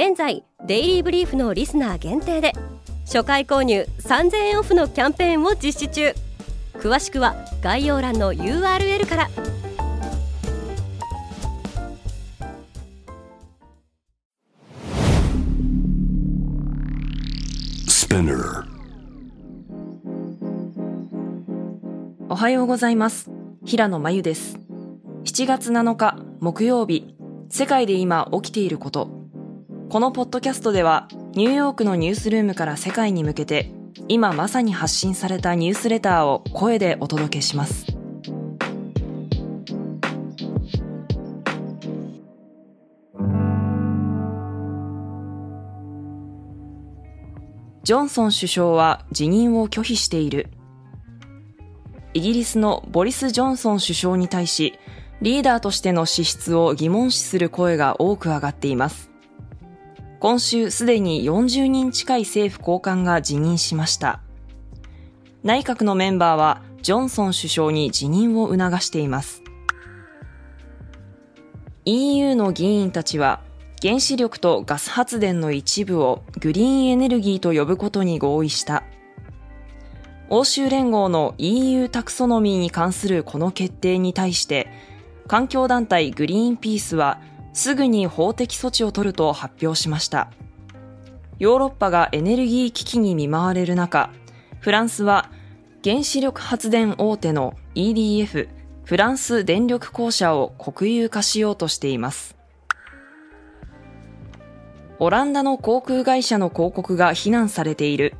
現在デイリーブリーフのリスナー限定で初回購入3000円オフのキャンペーンを実施中。詳しくは概要欄の URL から。おはようございます。平野真由です。7月7日木曜日。世界で今起きていることこのポッドキャストではニューヨークのニュースルームから世界に向けて今まさに発信されたニュースレターを声でお届けします。ジョンソン首相は辞任を拒否している。イギリスのボリス・ジョンソン首相に対しリーダーとしての資質を疑問視する声が多く上がっています。今週すでに40人近い政府高官が辞任しました。内閣のメンバーはジョンソン首相に辞任を促しています。EU の議員たちは原子力とガス発電の一部をグリーンエネルギーと呼ぶことに合意した。欧州連合の EU タクソノミーに関するこの決定に対して、環境団体グリーンピースはすぐに法的措置を取ると発表しました。ヨーロッパがエネルギー危機に見舞われる中、フランスは原子力発電大手の EDF フランス電力公社を国有化しようとしています。オランダの航空会社の広告が非難されている。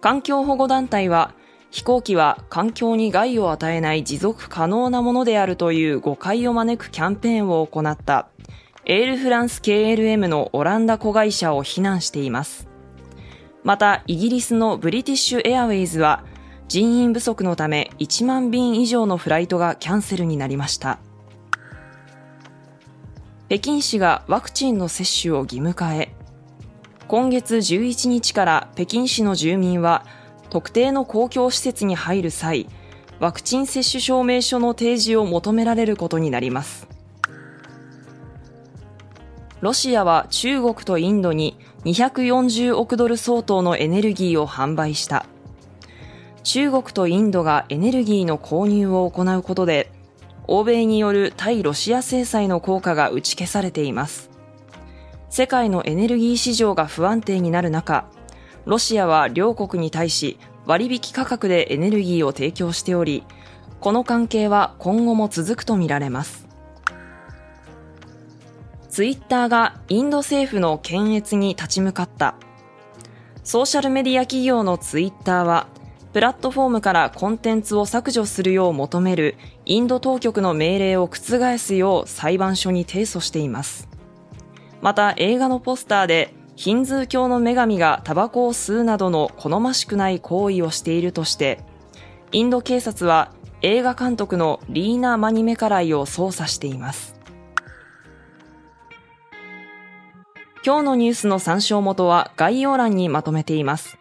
環境保護団体は飛行機は環境に害を与えない持続可能なものであるという誤解を招くキャンペーンを行ったエールフランス KLM のオランダ子会社を非難しています。また、イギリスのブリティッシュエアウェイズは人員不足のため1万便以上のフライトがキャンセルになりました。北京市がワクチンの接種を義務化へ。今月11日から北京市の住民は特定の公共施設に入る際、ワクチン接種証明書の提示を求められることになります。ロシアは中国とインドに240億ドル相当のエネルギーを販売した。中国とインドがエネルギーの購入を行うことで、欧米による対ロシア制裁の効果が打ち消されています。世界のエネルギー市場が不安定になる中、ロシアは両国に対し割引価格でエネルギーを提供しており、この関係は今後も続くとみられます。ツイッターがインド政府の検閲に立ち向かった。ソーシャルメディア企業のツイッターは、プラットフォームからコンテンツを削除するよう求めるインド当局の命令を覆すよう裁判所に提訴しています。また映画のポスターでヒンズー教の女神がタバコを吸うなどの好ましくない行為をしているとして、インド警察は映画監督のリーナ・マニメカライを捜査しています。今日のニュースの参照元は概要欄にまとめています。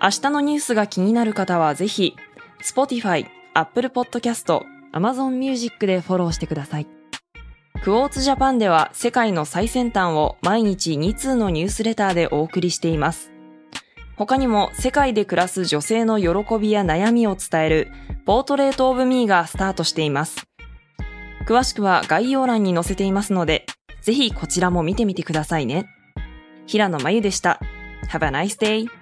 明日のニュースが気になる方はぜひ、Spotify、Apple Podcast、Amazon Music でフォローしてください。クォーツジャパンでは世界の最先端を毎日2通のニュースレターでお送りしています。他にも世界で暮らす女性の喜びや悩みを伝えるポートレートオブミーがスタートしています。詳しくは概要欄に載せていますので、ぜひこちらも見てみてくださいね。平野真由でした。Have a nice day!